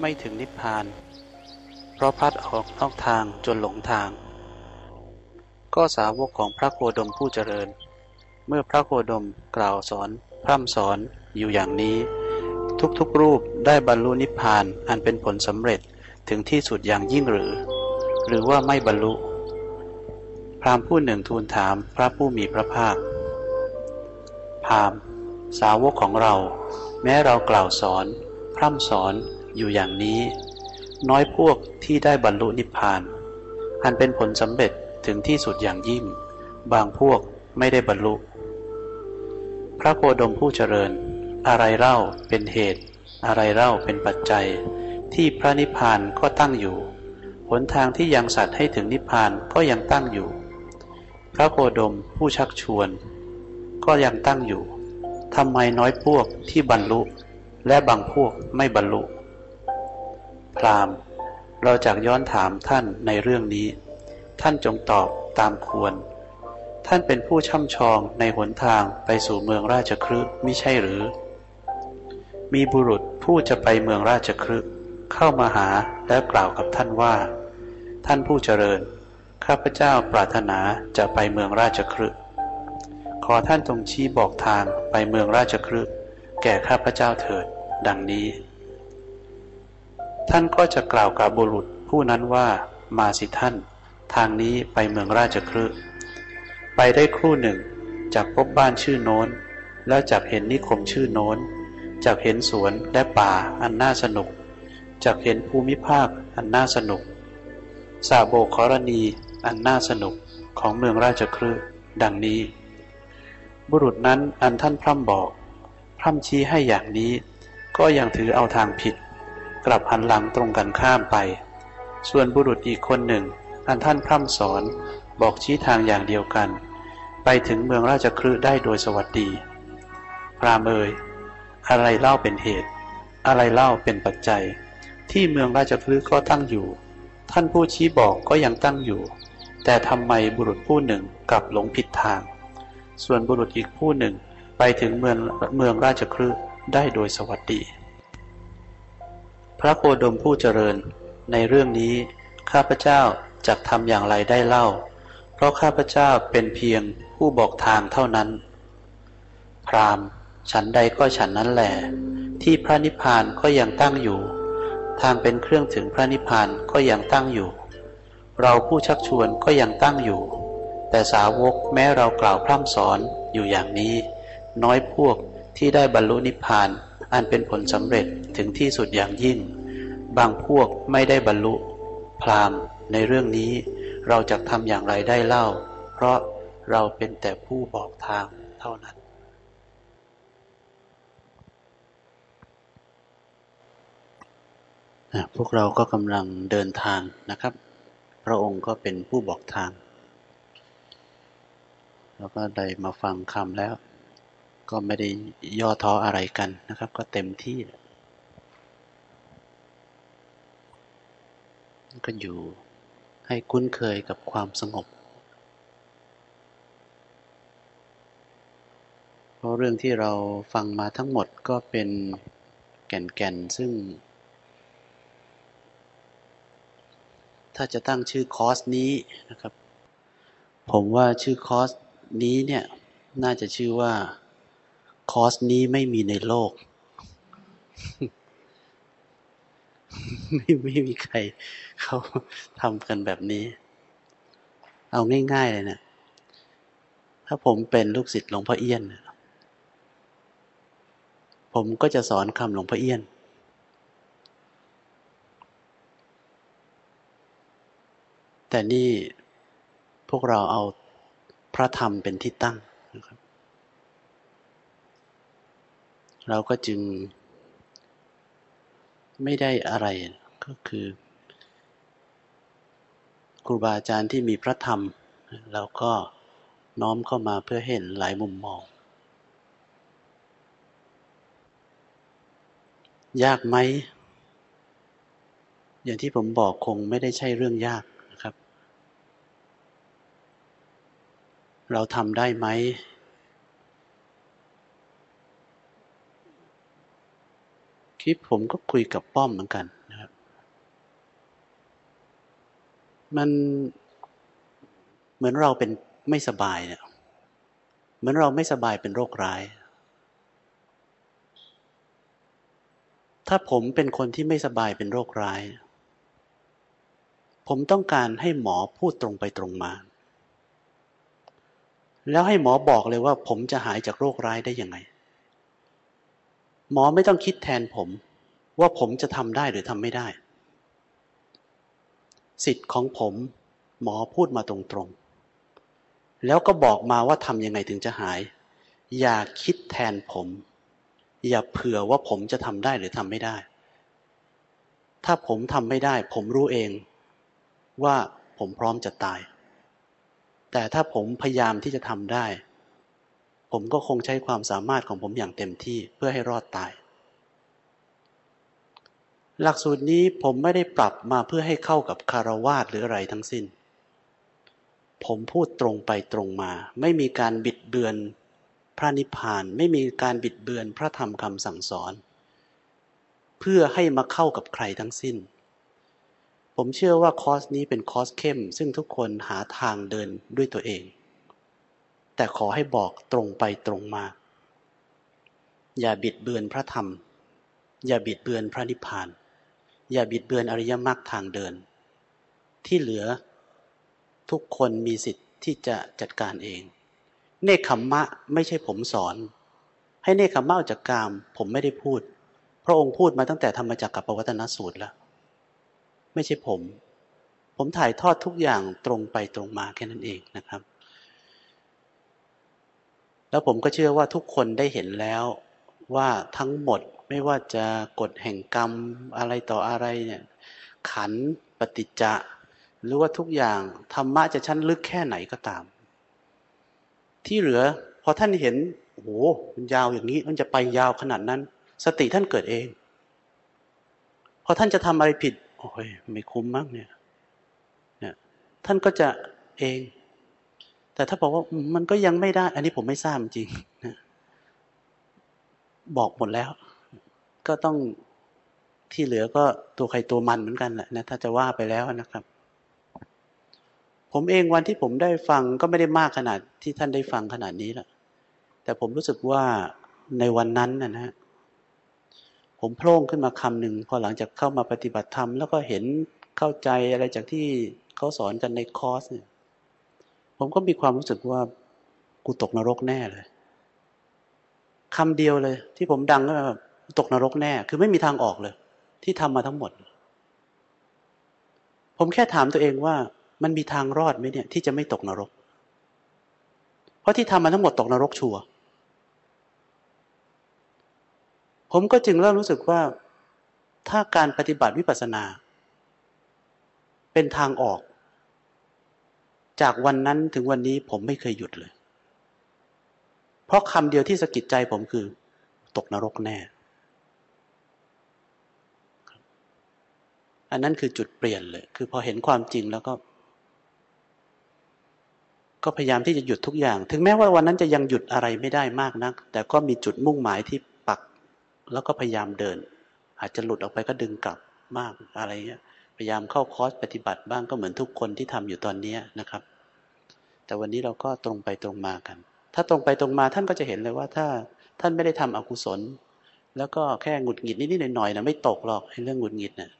ไม่ถึงนิพพาน เพราะพัดออกนอกทางจนหลงทาง ก็สาวกของพระโคดมผู้เจริญ เมื่อพระโคดมกล่าวสอน พร่ำสอนอยู่อย่างนี้ ทุกๆรูปได้บรรลุนิพพานอันเป็นผลสำเร็จถึงที่สุดอย่างยิ่งหรือ หรือว่าไม่บรรลุ พราหมณ์ผู้หนึ่งทูลถามพระผู้มีพระภาค พราหมณ์ สาวกของเรา แม้เรากล่าวสอน พร่ำสอน อยู่อย่างนี้ น้อยพวกที่ได้บรรลุนิพพาน อันเป็นผลสำเร็จถึงที่สุดอย่างยิ่ง บางพวกไม่ได้บรรลุ พระโคดมผู้เจริญ อะไรเล่าเป็นเหตุ อะไรเล่าเป็นปัจจัย ที่พระนิพพานก็ตั้งอยู่หนทางที่ยังสัตว์ให้ถึงนิพพานก็ยังตั้งอยู่ พระโคดมผู้ชักชวน ก็ยังตั้งอยู่ทำไมน้อยพวกที่บรรลุ และบางพวกไม่บรรลุ พราหมณ์ เราจากย้อนถามท่านในเรื่องนี้ ท่านจงตอบตามควร ท่านเป็นผู้ช่ำชองในหนทางไปสู่เมืองราชครึไม่ใช่หรือ มีบุรุษผู้จะไปเมืองราชครึเข้ามาหาแล้วกล่าวกับท่านว่า ท่านผู้เจริญ ข้าพเจ้าปรารถนาจะไปเมืองราชครึขอท่านจงชี้บอกทางไปเมืองราชครึแก่ข้าพเจ้าเถิด ดังนี้ ท่านก็จะกล่าวกับบุรุษผู้นั้นว่ามาสิท่าน ทางนี้ไปเมืองราชครึไปได้ครู่หนึ่งจากพบบ้านชื่อโน้น แล้วจากเห็นนิคมชื่อโน้น จากเห็นสวนและป่าอันน่าสนุก จากเห็นภูมิภาคอันน่าสนุกสาโบกรณีอันน่าสนุกของเมืองราชครึดังนี้ บุรุษนั้นอันท่านพร่ำบอก พร่ำชี้ให้อย่างนี้ ก็ยังถือเอาทางผิด กลับหันหลังตรงกันข้ามไป ส่วนบุรุษอีกคนหนึ่ง อันท่านพร่ำสอนบอกชี้ทางอย่างเดียวกัน ไปถึงเมืองราชครึได้โดยสวัสดี พรามเอย อะไรเล่าเป็นเหตุ อะไรเล่าเป็นปัจจัย ที่เมืองราชคลึก็ตั้งอยู่ ท่านผู้ชี้บอกก็ยังตั้งอยู่ แต่ทำไมบุรุษผู้หนึ่งกลับหลงผิดทาง ส่วนบุรุษอีกผู้หนึ่งไปถึงเมืองเมืองราชคลึได้โดยสวัสดี พระโคดมผู้เจริญ ในเรื่องนี้ ข้าพเจ้าจะทำอย่างไรได้เล่า เพราะข้าพเจ้าเป็นเพียงผู้บอกทางเท่านั้น พรามฉันใดก็ฉันนั้นแหละที่พระนิพพานก็ยังตั้งอยู่ ทางเป็นเครื่องถึงพระนิพพานก็ยังตั้งอยู่ เราผู้ชักชวนก็ยังตั้งอยู่ แต่สาวกแม้เรากล่าวพร่ำสอนอยู่อย่างนี้ น้อยพวกที่ได้บรรลุนิพพาน อันเป็นผลสำเร็จถึงที่สุดอย่างยิ่ง บางพวกไม่ได้บรรลุพรามในเรื่องนี้ เราจะทำอย่างไรได้เล่า เพราะเราเป็นแต่ผู้บอกทางเท่านั้น พวกเราก็กำลังเดินทางนะครับ พระองค์ก็เป็นผู้บอกทาง แล้วก็ได้มาฟังคำแล้ว ก็ไม่ได้ย่อท้ออะไรกันนะครับ ก็เต็มที่ ก็อยู่ให้คุ้นเคยกับความสงบ เพราะเรื่องที่เราฟังมาทั้งหมดก็เป็นแก่นๆ ซึ่ง ถ้าจะตั้งชื่อคอร์สนี้นะครับ ผมว่าชื่อคอร์สนี้เนี่ย น่าจะชื่อว่า คอร์สนี้ไม่มีในโลก ไม่ไม่มีใครเขาทำกันแบบนี้ เอาง่าย ๆ เลยเนะี่ยถ้าผมเป็นลูกศิษย์หลวงพ่อเอี้ยน ผมก็จะสอนคำหลวงพ่อเอี้ยนแต่นี่พวกเราเอาพระธรรมเป็นที่ตั้งนะครับ เราก็จึง ไม่ได้อะไรก็คือ ครูบาอาจารย์ที่มีพระธรรม เราก็น้อมเข้ามาเพื่อเห็นหลายมุมมอง ยากไหม อย่างที่ผมบอกคงไม่ได้ใช่เรื่องยากเราทำได้ไหม คลิปผมก็คุยกับป้อมเหมือนกันนะครับ มันเหมือนเราเป็นไม่สบายเนี่ย เหมือนเราไม่สบายเป็นโรคร้าย ถ้าผมเป็นคนที่ไม่สบายเป็นโรคร้าย ผมต้องการให้หมอพูดตรงไปตรงมา แล้วให้หมอบอกเลยว่าผมจะหายจากโรคร้ายได้ยังไง หมอไม่ต้องคิดแทนผม ว่าผมจะทำได้หรือทำไม่ได้ สิทธิ์ของผม หมอพูดมาตรงๆ แล้วก็บอกมาว่าทำยังไงถึงจะหาย อย่าคิดแทนผม อย่าเผื่อว่าผมจะทำได้หรือทำไม่ได้ ถ้าผมทำไม่ได้ ผมรู้เองว่าผมพร้อมจะตาย แต่ถ้าผมพยายามที่จะทำได้ ผมก็คงใช้ความสามารถของผมอย่างเต็มที่เพื่อให้รอดตาย หลักสูตรนี้ผมไม่ได้ปรับมาเพื่อให้เข้ากับคารวาสหรืออะไรทั้งสิ้น ผมพูดตรงไปตรงมา ไม่มีการบิดเบือนพระนิพพานไม่มีการบิดเบือนพระธรรมคำสั่งสอน เพื่อให้มาเข้ากับใครทั้งสิ้น ผมเชื่อว่าคอร์สนี้เป็นคอร์สเข้ม ซึ่งทุกคนหาทางเดินด้วยตัวเอง แต่ขอให้บอกตรงไปตรงมา อย่าบิดเบือนพระธรรม อย่าบิดเบือนพระนิพพาน อย่าบิดเบือนอริยมรรคทางเดิน ที่เหลือทุกคนมีสิทธิ์ที่จะจัดการเอง เนคขมมะไม่ใช่ผมสอน ให้เนคขมมะออกจากกามผมไม่ได้พูด พระองค์พูดมาตั้งแต่ธรรมจักรกับปวัตนสูตรแล้ว ไม่ใช่ผม ผมถ่ายทอดทุกอย่างตรงไปตรงมาแค่นั้นเองนะครับ แล้วผมก็เชื่อว่าทุกคนได้เห็นแล้วว่าทั้งหมดไม่ว่าจะกฎแห่งกรรมอะไรต่ออะไรเนี่ยขันปฏิจจะหรือว่าทุกอย่างธรรมะจะชั้นลึกแค่ไหนก็ตาม ที่เหลือพอท่านเห็นโอ้โหมันยาวอย่างนี้มันจะไปยาวขนาดนั้น สติท่านเกิดเอง พอท่านจะทำอะไรผิดโอ้ยไม่คุ้มมากเนี่ยเนี่ยท่านก็จะเอง แต่ถ้าบอกว่ามันก็ยังไม่ได้ อันนี้ผมไม่ทราบจริงนะบอกหมดแล้ว ก็ต้องที่เหลือก็ตัวใครตัวมันเหมือนกันแหละนะถ้าจะว่าไปแล้วนะครับ ผมเองวันที่ผมได้ฟังก็ไม่ได้มากขนาดที่ท่านได้ฟังขนาดนี้แหละแต่ผมรู้สึกว่าในวันนั้นนะฮะผมโพล่งขึ้นมาคำหนึ่งพอหลังจากเข้ามาปฏิบัติธรรมแล้วก็เห็นเข้าใจอะไรจากที่เขาสอนกันในคอร์สเนี่ย ผมก็มีความรู้สึกว่ากูตกนรกแน่เลยคำเดียวเลย ที่ผมดังก็แบบตกนรกแน่ คือไม่มีทางออกเลย ที่ทำมาทั้งหมด ผมแค่ถามตัวเองว่า มันมีทางรอดไหมเนี่ย ที่จะไม่ตกนรก เพราะที่ทำมาทั้งหมดตกนรกชัวร์ผมก็จึงเริ่มรู้สึกว่า ถ้าการปฏิบัติวิปัสสนา เป็นทางออก จากวันนั้นถึงวันนี้ผมไม่เคยหยุดเลย เพราะคำเดียวที่สะกิดใจผมคือ ตกนรกแน่ อันนั้นคือจุดเปลี่ยนเลย คือพอเห็นความจริงแล้วก็ ก็พยายามที่จะหยุดทุกอย่าง ถึงแม้ว่าวันนั้นจะยังหยุดอะไรไม่ได้มากนัก แต่ก็มีจุดมุ่งหมายที่ปัก แล้วก็พยายามเดิน อาจจะหลุดออกไปก็ดึงกลับมากอะไรเงี้ย พยายามเข้าคอร์สปฏิบัติบ้างก็เหมือนทุกคนที่ทำอยู่ตอนนี้นะครับ แต่วันนี้เราก็ตรงไปตรงมากัน ถ้าตรงไปตรงมาท่านก็จะเห็นเลยว่าถ้าท่านไม่ได้ทำอกุศล แล้วก็แค่หงุดหงิดนิดๆหน่อยๆนะไม่ตกหรอกเรื่องหงุดหงิดเนะ่ย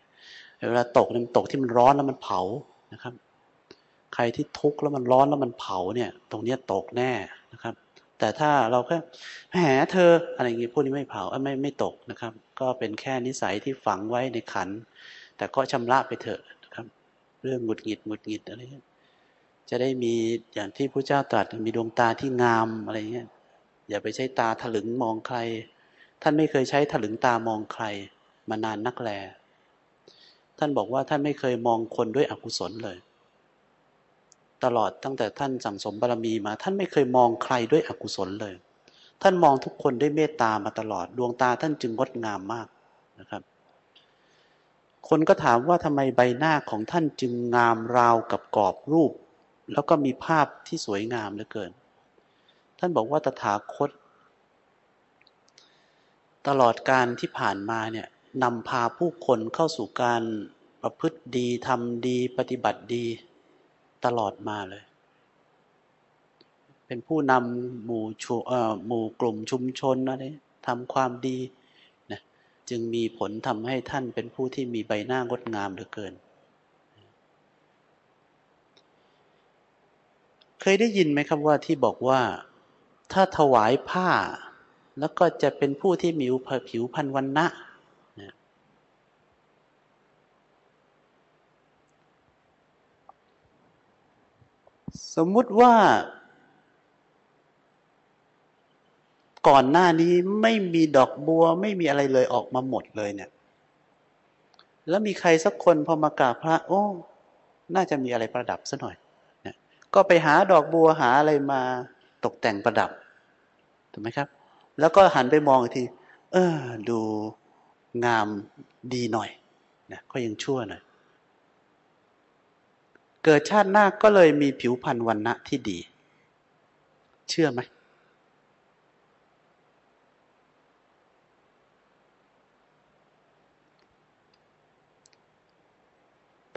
เวลาตกมันตกที่มันร้อนแล้วมันเผานะครับ ใครที่ทุกข์แล้วมันร้อนแล้วมันเผาเนี่ย ตรงนี้ตกแน่นะครับ แต่ถ้าเราแค่แหมเธออะไรอย่างงี้พวกนี้ไม่เผาไม่ไม่ตกนะครับ ก็เป็นแค่นิสัยที่ฝังไว้ในขัน แต่ก็ชำระไปเถอะครับ เรื่องหงุดหงิดหงุดหงิดอะไรเงี้ยจะได้มีอย่างที่พระเจ้าตรัสมีดวงตาที่งามอะไรเงี้ยอย่าไปใช้ตาถลึงมองใคร ท่านไม่เคยใช้ถลึงตามองใคร มานานนักแล ท่านบอกว่าท่านไม่เคยมองคนด้วยอกุศลเลย ตลอดตั้งแต่ท่านสั่งสมบารมีมา ท่านไม่เคยมองใครด้วยอกุศลเลย ท่านมองทุกคนด้วยเมตตามาตลอด ดวงตาท่านจึงงดงามมากนะครับ คนก็ถามว่าทำไมใบหน้าของท่านจึงงามราวกับกรอบรูป แล้วก็มีภาพที่สวยงามเหลือเกิน ท่านบอกว่าตถาคต ตลอดการที่ผ่านมาเนี่ยนำพาผู้คนเข้าสู่การประพฤติดีทำดีปฏิบัติดี ตลอดมาเลย เป็นผู้นำหมู่ชูหมู่กลุ่มชุมชนอะไรทำความดี จึงมีผลทำให้ท่านเป็นผู้ที่มีใบหน้างดงามเหลือเกิน เคยได้ยินไหมครับว่าที่บอกว่า ถ้าถวายผ้า แล้วก็จะเป็นผู้ที่มีผิวพรรณวันนะสมมุติว่า ก่อนหน้านี้ไม่มีดอกบัว ไม่มีอะไรเลยออกมาหมดเลยเนี่ย แล้วมีใครสักคนพอมากราบพระ โอ้ น่าจะมีอะไรประดับซะหน่อยเนี่ยก็ไปหาดอกบัวหาอะไรมาตกแต่งประดับถูกไหมครับ แล้วก็หันไปมองอีกที เออ ดูงามดีหน่อยนะก็ยังชั่วหน่อยเกิดชาติหน้าก็เลยมีผิวพรรณวันณะที่ดี เชื่อไหม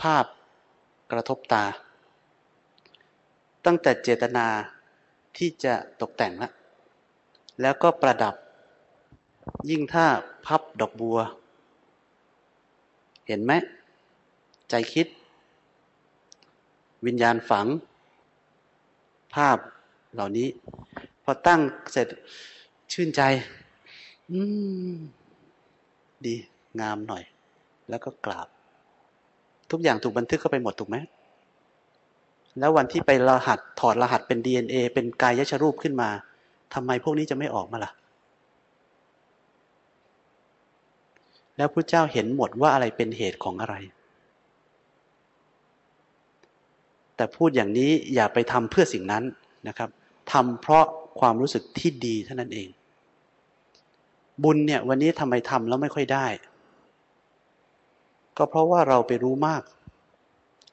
ภาพกระทบตา ตั้งแต่เจตนาที่จะตกแต่งแล้วแล้วก็ประดับ ยิ่งถ้าพับดอกบัว เห็นไหม ใจคิด วิญญาณฝัง ภาพเหล่านี้ พอตั้งเสร็จชื่นใจ อืม ดีงามหน่อย แล้วก็กราบ ทุกอย่างถูกบันทึกเข้าไปหมดถูกไหมแล้ววันที่ไปรหัสถอดรหัสเป็น DNA เป็นกายยชรูปขึ้นมาทำไมพวกนี้จะไม่ออกมาล่ะ แล้วพระเจ้าเห็นหมดว่าอะไรเป็นเหตุของอะไร แต่พูดอย่างนี้อย่าไปทำเพื่อสิ่งนั้นนะครับทำเพราะความรู้สึกที่ดีเท่านั้นเอง บุญเนี่ยวันนี้ทำไมทำแล้วไม่ค่อยได้ ก็เพราะว่าเราไปรู้มาก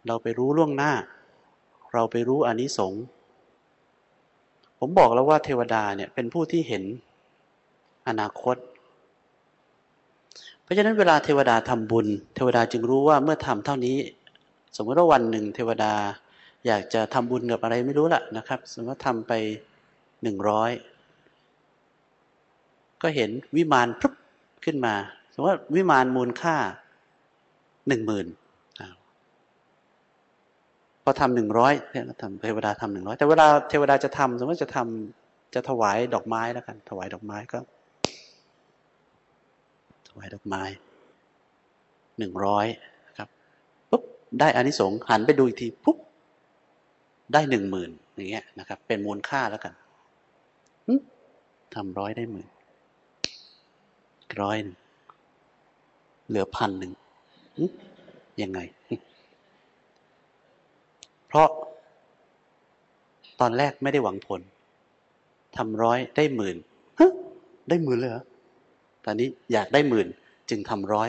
เราไปรู้ล่วงหน้า เราไปรู้อนิสงส์ผมบอกแล้วว่าเทวดาเนี่ยเป็นผู้ที่เห็นอนาคต เพราะฉะนั้นเวลาเทวดาทำบุญ เทวดาจึงรู้ว่าเมื่อทำเท่านี้ สมมติว่าวันหนึ่ง เทวดาอยากจะทำบุญกับอะไรไม่รู้ละนะครับ สมมติว่าทำไปหนึ่งร้อยก็เห็นวิมานปุ๊บขึ้นมา สมมติว่าวิมานมูลค่า หนึ่งหมื่นพอทำหนึ่งร้อยเทวดาทำหนึ่งร้อยแต่เวลาเทวดาจะทำสมมติจะทำจะถวายดอกไม้แล้วกัน ถวายดอกไม้ก็ ถวายดอกไม้หนึ่งร้อยครับปุ๊บได้อานิสงส์หันไปดูอีกทีปุ๊บได้หนึ่งหมื่นอย่างเงี้ยนะครับ เป็นมูลค่าแล้วกันทำร้อยได้หมื่นร้อยหนึ่งเหลือพันหนึ่ง ยังไง เพราะ ตอนแรกไม่ได้หวังผลทำร้อยได้หมื่นได้หมื่นเลยเหรอตอนนี้อยากได้หมื่น จึงทำร้อย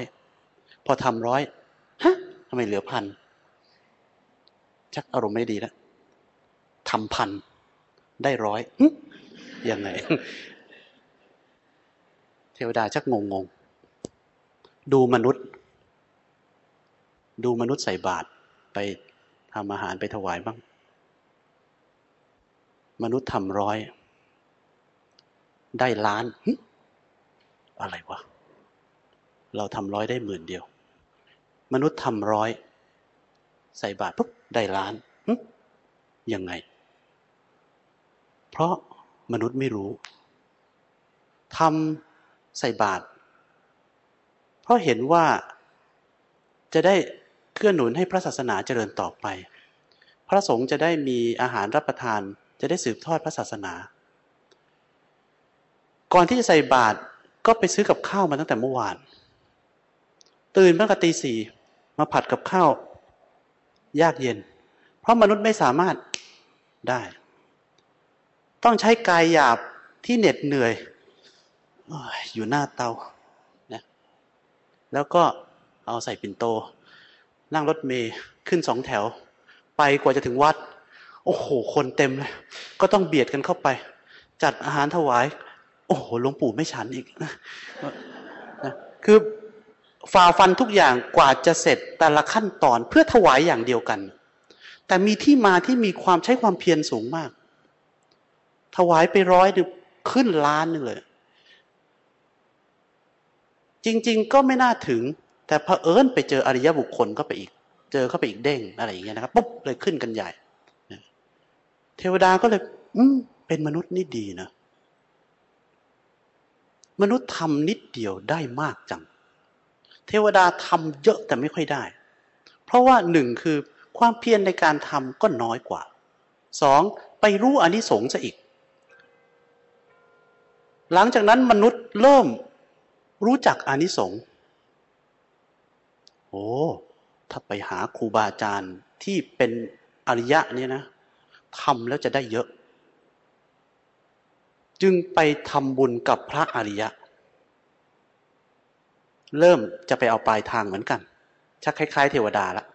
พอทำร้อยฮะทำไมเหลือพันชักอารมณ์ไม่ดีแล้วทำพันได้ร้อยยังไง เทวดาชักงงงดูมนุษย์ ดูมนุษย์ใส่บาตรไปทำอาหารไปถวายบ้าง มนุษย์ทำร้อย ได้ล้าน อะไรวะ เราทำร้อยได้หมื่นเดียว มนุษย์ทำร้อย ใส่บาตรปุ๊บได้ล้านยังไง เพราะมนุษย์ไม่รู้ทำใส่บาตรเพราะเห็นว่าจะได้ เคลื่อหนุนให้พระศาสนาเจริญต่อไป พระสงฆ์จะได้มีอาหารรับประทาน จะได้สืบทอดพระศาสนา ก่อนที่จะใส่บาตรก็ไปซื้อกับข้าวมาตั้งแต่เมื่อวาน ตื่นตั้งแต่ตีสี่มาผัดกับข้าว ยากเย็น เพราะมนุษย์ไม่สามารถได้ ต้องใช้กายหยาบที่เหน็ดเหนื่อย อยู่หน้าเตานะแล้วก็เอาใส่ปิ่นโต นั่งรถเมย์ขึ้นสองแถว ไปกว่าจะถึงวัด โอ้โห คนเต็มเลย ก็ต้องเบียดกันเข้าไป จัดอาหารถวาย โอ้โหหลวงปู่ไม่ฉันอีกนะคือฝ่าฟันทุกอย่างกว่าจะเสร็จแต่ละขั้นตอนเพื่อถวายอย่างเดียวกัน แต่มีที่มาที่มีความใช้ความเพียรสูงมาก ถวายไปร้อยหรือขึ้นล้านนึงเลย จริง ๆ ก็ไม่น่าถึง แต่เผอิญไปเจออริยบุคคลก็ไปอีก เจอเข้าไปอีกเด้งอะไรอย่างเงี้ยนะครับปุ๊บเลยขึ้นกันใหญ่เทวดาก็เลย อืมเป็นมนุษย์นี่ดีนะมนุษย์ทำนิดเดียวได้มากจัง เทวดาทำเยอะแต่ไม่ค่อยได้ เพราะว่าหนึ่งคือความเพียรในการทำก็น้อยกว่าสองไปรู้อนิสงส์ซะอีก หลังจากนั้นมนุษย์เริ่มรู้จักอนิสงส์ โอ้ถ้าไปหาครูบาอาจารย์ที่เป็นอริยะเนี่ยนะทำแล้วจะได้เยอะ จึงไปทำบุญกับพระอริยะ เริ่มจะไปเอาปลายทางเหมือนกันชักคล้าย ๆ เทวดาละ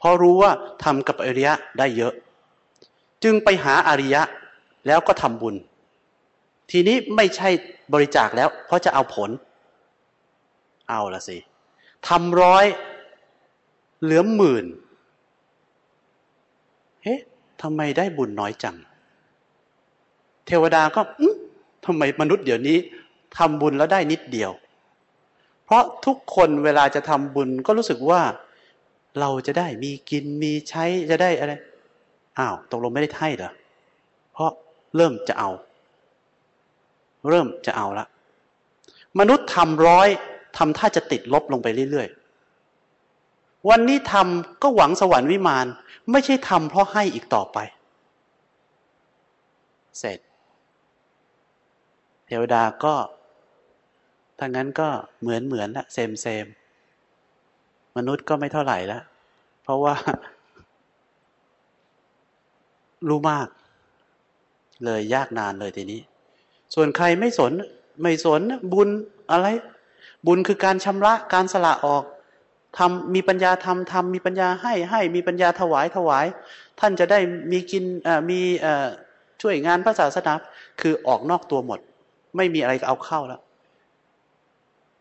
พอรู้ว่าทำกับอริยะได้เยอะ จึงไปหาอริยะแล้วก็ทำบุญ ทีนี้ไม่ใช่บริจาคแล้ว เพราะจะเอาผล เอาละสิ ทำร้อย เหลือหมื่นเฮ้ทำไมได้บุญน้อยจัง เทวดาก็ทำไมมนุษย์เดี๋ยวนี้ทำบุญแล้วได้นิดเดียว เพราะทุกคนเวลาจะทำบุญก็รู้สึกว่า เราจะได้มีกินมีใช้จะได้อะไร อ้าวตกลงไม่ได้ให้เหรอ เพราะเริ่มจะเอา เริ่มจะเอาละมนุษย์ทำร้อย ทำท่าจะติดลบลงไปเรื่อยๆ วันนี้ทำก็หวังสวรรค์วิมาน ไม่ใช่ทำเพราะให้อีกต่อไป เสร็จ เทวดาก็ถ้างั้นก็เหมือนเหมือนละเซมเซมมนุษย์ก็ไม่เท่าไหร่ล้วเพราะว่า รู้มาก เลยยากนานเลยทีนี้ ส่วนใครไม่สน ไม่สนบุญอะไร บุญคือการชำระการสละออกทำมีปัญญาทำทำมีปัญญาให้ให้มีปัญญาถวายถวาย ท่านจะได้มีกินมีช่วยงานพระศาสนาคือออกนอกตัวหมด ไม่มีอะไรเอาเข้าแล้ว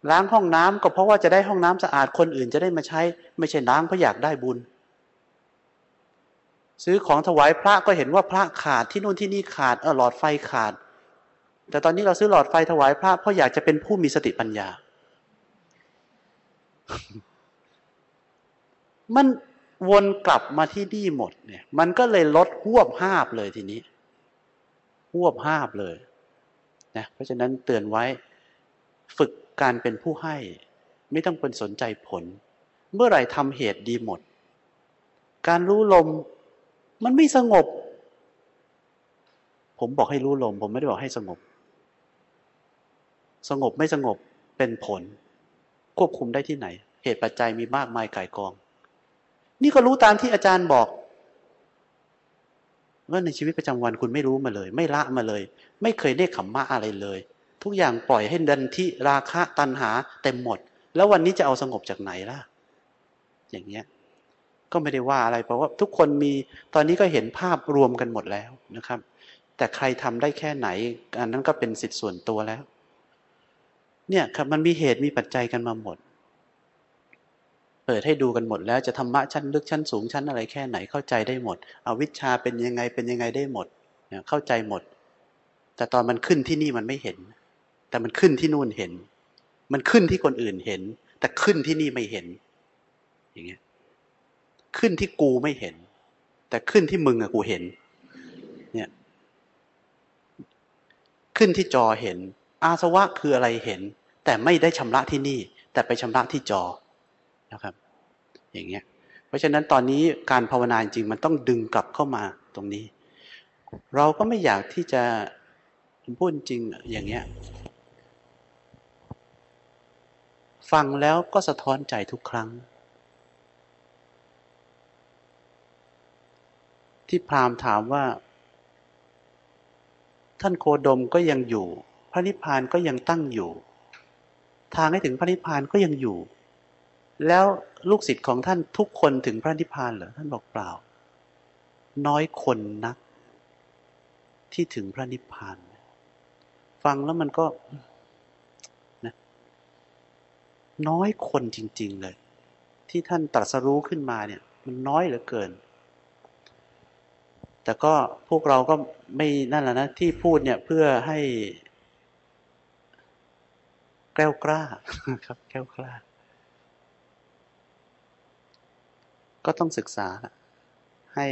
ล้างห้องน้ำก็เพราะว่าจะได้ห้องน้ำสะอาดคนอื่นจะได้มาใช้ ไม่ใช่ล้างเพราะอยากได้บุญ ซื้อของถวายพระก็เห็นว่าพระขาดที่นู่นที่นี่ขาดเออหลอดไฟขาด แต่ตอนนี้เราซื้อหลอดไฟถวายพระเพราะอยากจะเป็นผู้มีสติปัญญา มันวนกลับมาที่นี่หมดเนี่ย มันก็เลยลดหวบห้าบเลยทีนี้หวบห้าบเลยนะเพราะฉะนั้นเตือนไว้ฝึกการเป็นผู้ให้ ไม่ต้องเป็นสนใจผล เมื่อไหร่ทำเหตุดีหมด การรู้ลม มันไม่สงบ ผมบอกให้รู้ลม ผมไม่ได้บอกให้สงบ สงบไม่สงบเป็นผล ควบคุมได้ที่ไหน เหตุปัจจัยมีมากมายก่ายกอง นี่ก็รู้ตามที่อาจารย์บอกว่าในชีวิตประจำวันคุณไม่รู้มาเลย ไม่ละมาเลย ไม่เคยได้ขำมะอะไรเลย ทุกอย่างปล่อยให้ดันที่ราคะตัณหาเต็มหมด แล้ววันนี้จะเอาสงบจากไหนล่ะ อย่างเงี้ย ก็ไม่ได้ว่าอะไรเพราะว่า ทุกคนมีตอนนี้ก็เห็นภาพรวมกันหมดแล้วนะครับ แต่ใครทำได้แค่ไหนอันนั้นก็เป็นสิทธิ์ส่วนตัวแล้ว เนี่ยครับมันมีเหตุมีปัจจัยกันมาหมด เปิดให้ดูกันหมดแล้วจะธรรมะชั้นลึกชั้นสูงชั้นอะไรแค่ไหนเข้าใจได้หมดเอาวิชาเป็นยังไงเป็นยังไงได้หมดเนี่ยเข้าใจหมด แต่ตอนมันขึ้นที่นี่มันไม่เห็น แต่มันขึ้นที่นู่นเห็น มันขึ้นที่คนอื่นเห็น แต่ขึ้นที่นี่ไม่เห็น อย่างเงี้ยขึ้นที่กูไม่เห็น แต่ขึ้นที่มึงอะกูเห็น เนี่ย ขึ้นที่จอเห็น อาสวะคืออะไรเห็น แต่ไม่ได้ชำระที่นี่ แต่ไปชำระที่จอนะครับ อย่างเงี้ย เพราะฉะนั้นตอนนี้การภาวนาจริงมันต้องดึงกลับเข้ามาตรงนี้ เราก็ไม่อยากที่จะพูดจริงอย่างเงี้ย ฟังแล้วก็สะท้อนใจทุกครั้ง ที่พราหมณ์ถามว่า ท่านโคดมก็ยังอยู่ พระนิพพานก็ยังตั้งอยู่ ทางให้ถึงพระนิพพานก็ยังอยู่ แล้วลูกศิษย์ของท่านทุกคนถึงพระนิพพานเหรอท่านบอกเปล่า น้อยคนนัก ที่ถึงพระนิพพาน ฟังแล้วมันก็น้อยคนจริง ๆ เลย ที่ท่านตรัสรู้ขึ้นมาเนี่ย มันน้อยเหลือเกิน แต่ก็พวกเราก็ไม่นั่นแหละนะที่พูดเนี่ยเพื่อให้ แกล้วกล้าครับ แกล้วกล้า ก็ต้องศึกษาให้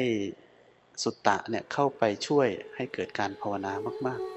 สุตตะเนี่ยเข้าไปช่วยให้เกิดการภาวนามาก ๆ